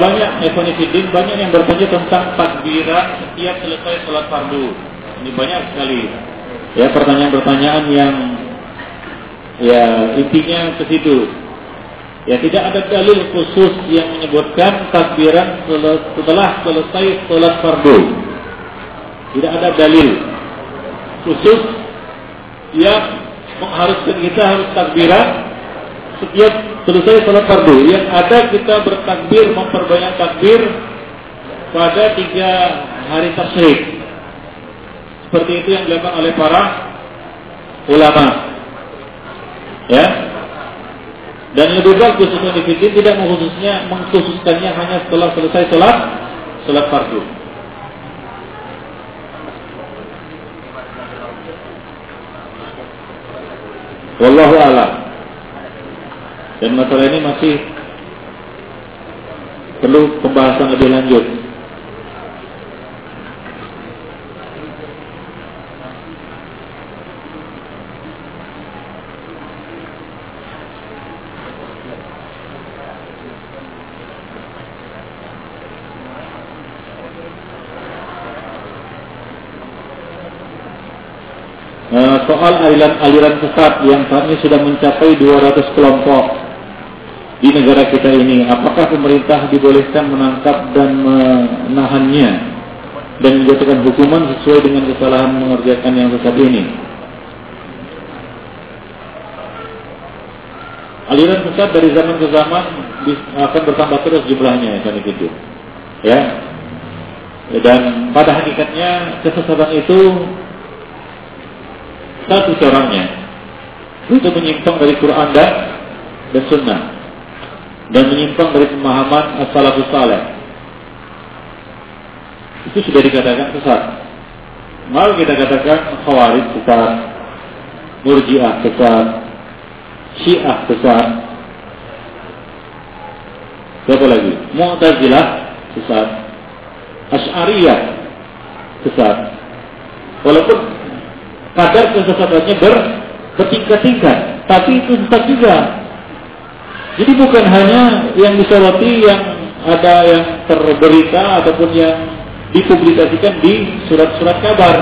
banyak Evanifidin banyak yang bertanya tentang takbiran setiap selesai sholat fardu. Ini banyak sekali. Ya pertanyaan-pertanyaan yang ya intinya ke situ. Ya tidak ada dalil khusus yang menyebutkan takbiran setelah selesai sholat fardu. Tidak ada dalil khusus yang mengharuskan kita harus takbiran setiap selesai sholat fardu. Yang ada kita bertakbir, memperbanyak takbir pada tiga hari tasyrik. Seperti itu yang dilakukan oleh para ulama. Ya. Dan lebih bagus untuk dipikir tidak mengkhususnya mengkhususkannya hanya setelah selesai sholat sholat fardu. Wallahu a'lam. Dan masalah ini masih perlu pembahasan lebih lanjut. Eh, soal aliran-aliran sesat yang ini sudah mencapai 200 kelompok di negara kita ini, apakah pemerintah dibolehkan menangkap dan menahannya dan menjatuhkan hukuman sesuai dengan kesalahan mengerjakan yang sesat ini? Aliran sesat dari zaman ke zaman akan bertambah terus jumlahnya, kan itu. Ya. Dan pada hakikatnya kesesatan itu satu caranya itu menyimpang dari Quran dan, dan Sunnah dan menyimpang dari pemahaman as-salafus saleh. Itu sudah dikatakan sesat. Mari kita katakan khawarij sesat, murjiah sesat, syiah sesat, Siapa lagi? Mu'tazilah sesat, Asy'ariyah sesat. Walaupun kadar kesesatannya ber, bertingkat-tingkat, tapi itu sesat juga. Jadi bukan hanya yang disoroti yang ada yang terberita ataupun yang dipublikasikan di surat-surat kabar.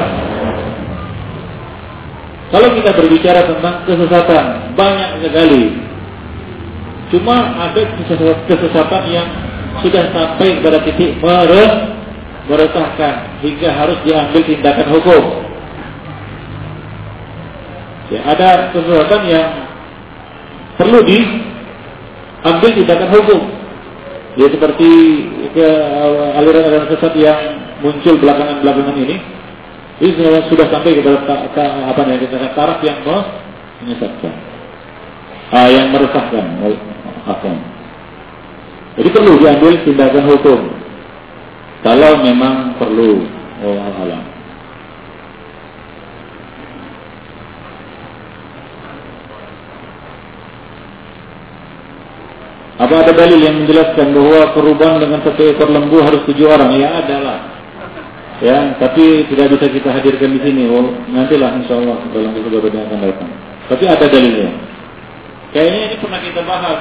Kalau kita berbicara tentang kesesatan, banyak sekali. Cuma ada kesesatan yang sudah sampai pada titik meresahkan hingga harus diambil tindakan hukum. Ya, ada kesesatan yang perlu di ambil tindakan hukum. Ya seperti aliran-aliran sesat yang muncul belakangan-belakangan ini, ini sudah sampai kepada ta, ta, apa namanya kita taraf yang menyesatkan, ah, yang meresahkan, apa? Jadi perlu diambil tindakan hukum kalau memang perlu. Oh, alam. Apa ada dalil yang menjelaskan bahwa kurban dengan satu ekor lembu harus tujuh orang? Ya adalah. Ya, tapi tidak bisa kita hadirkan di sini. Oh, nantilah insya Allah dalam kesempatan yang akan datang. Tapi ada dalilnya. Kayaknya ini pernah kita bahas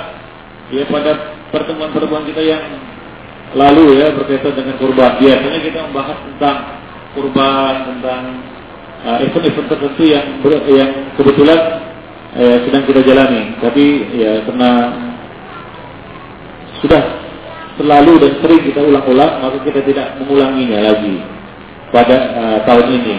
ya pada pertemuan-pertemuan kita yang lalu ya berkaitan dengan kurban. Biasanya kita membahas tentang kurban, tentang uh, event-event uh, tertentu yang yang kebetulan uh, sedang kita jalani. Tapi ya karena sudah selalu dan sering kita ulang-ulang, maka kita tidak mengulanginya lagi pada uh, tahun ini.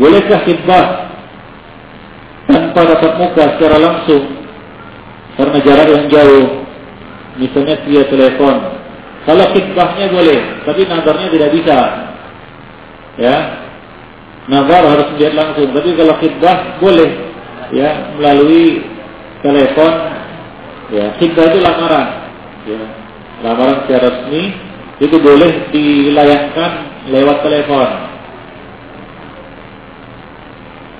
Bolehkah khidbah tanpa tatap muka secara langsung karena jarak yang jauh, misalnya via telepon? Kalau khidbahnya boleh, tapi nadarnya tidak bisa ya. Nazar harus melihat langsung. Tapi kalau khidbah boleh ya melalui telepon ya khidbah itu lamaran ya. Lamaran secara resmi itu boleh dilayangkan lewat telepon.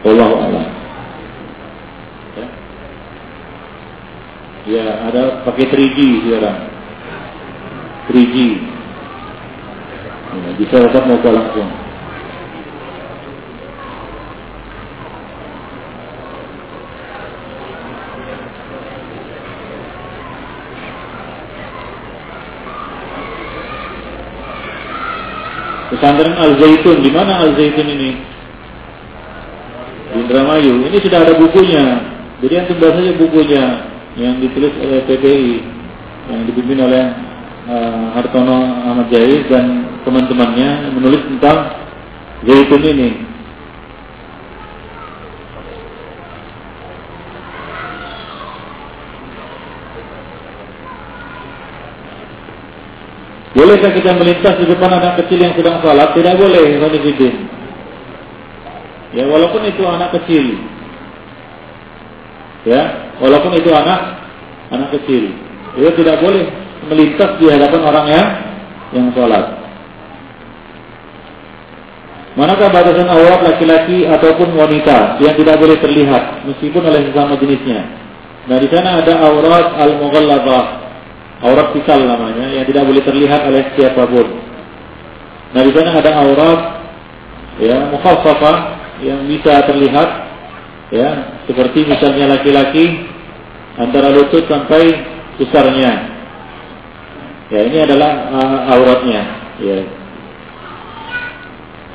Allah Allah ya. ya ada pakai 3G sekarang. 3G ya, bisa dapat mau langsung Pesantren Al Zaitun, di mana Al Zaitun ini? Di Indramayu. Ini sudah ada bukunya. Jadi antum baca saja bukunya yang ditulis oleh PBI yang dipimpin oleh uh, Hartono Ahmad Jais dan teman-temannya menulis tentang Zaitun ini. Bolehkah kita melintas di depan anak kecil yang sedang sholat? Tidak boleh, Khonifidin. Ya, walaupun itu anak kecil. Ya, walaupun itu anak anak kecil. Ya, tidak boleh melintas di hadapan orang yang yang sholat. Manakah batasan aurat laki-laki ataupun wanita yang tidak boleh terlihat meskipun oleh sesama jenisnya? Nah, di sana ada aurat al-mughalladhah aurat fikal namanya yang tidak boleh terlihat oleh siapa pun. Nah di sana ada aurat ya mukhaffafa yang bisa terlihat ya seperti misalnya laki-laki antara lutut sampai besarnya. Ya ini adalah uh, auratnya. Ya.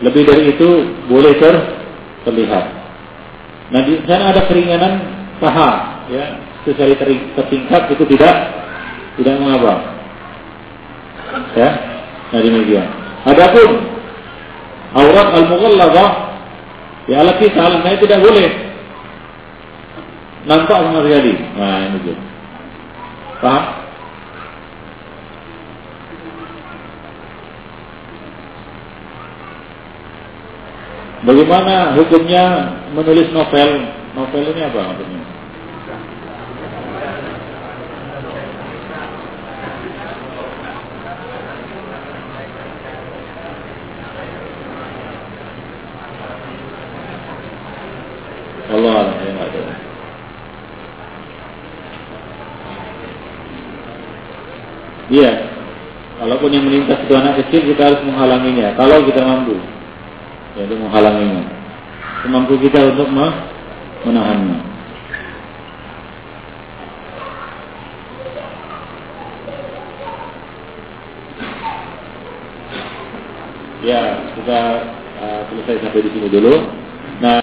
Lebih dari itu boleh ter terlihat. Nah di sana ada keringanan paha ya sesuai tertingkat itu tidak tidak mengapa. Ya, nah demikian. Adapun aurat al-mughallazah ya ala kita nah tidak boleh nampak sama sekali. Nah ini dia. Paham? Bagaimana hukumnya menulis novel? Novel ini apa maksudnya? Nggak tahu. Iya, kalaupun yang melintas itu anak kecil kita harus menghalanginya. Kalau kita mampu, ya untuk menghalanginya. Semampu kita untuk menahannya. Ya, kita uh, selesai sampai di sini dulu.